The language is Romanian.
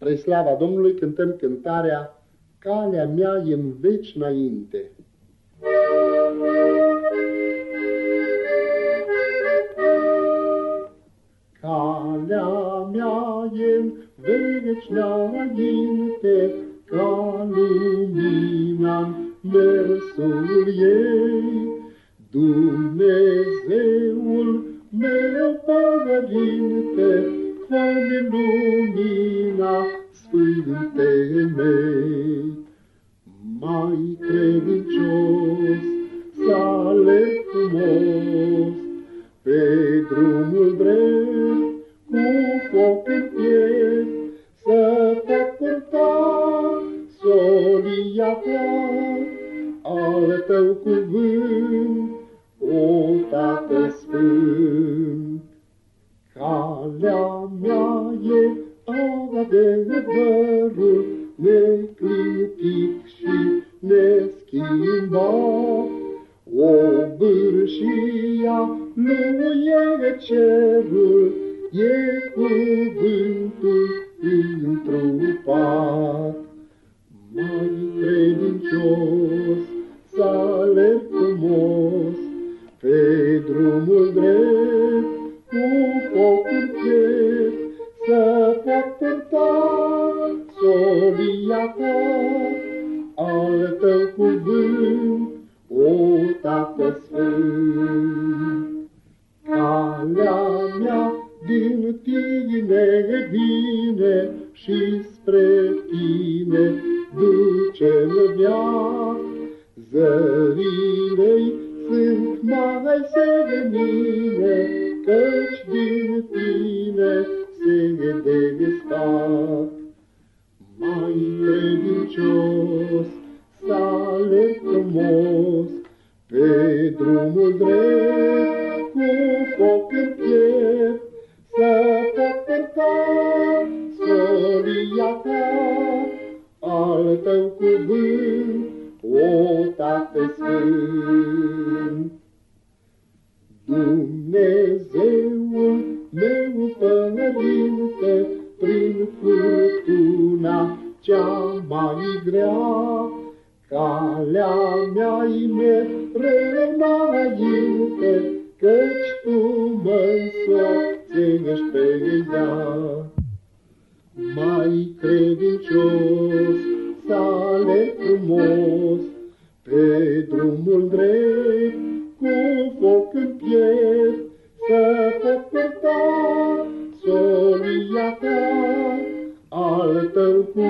Spre slava Domnului cântăm cântarea Calea mea e în veci înainte. Calea mea e în veci înainte, ca lumina mersul ei. Dumnezeul meu părinte, fă lumina sfântei mei. Mai credincios să aleg frumos pe drumul drept cu foc în piept, să pot purta solia ta al tău cuvânt, o Tată adevărul neclintit și neschimbat. O bârșia nu e cerul, e cuvântul întrupat. Mai credincios să alerg frumos pe drumul drept, cu foc tău cuvânt, o Tată Sfânt. Calea mea din tine vine și spre tine duce-mi viață, zărilei sunt mai serenine, căci pe drumul drept, cu foc în piept, să pot părta solia ta, al tău cuvânt, o Tată Sfânt. Dumnezeul meu părinte, prin furtuna cea mai grea, calea mea-i mereu înainte, căci tu mă însoțești pe ea. Mai credincios, sale frumos, pe drumul drept, cu foc în piept, să pot părta solia ta, al tău cuvânt, o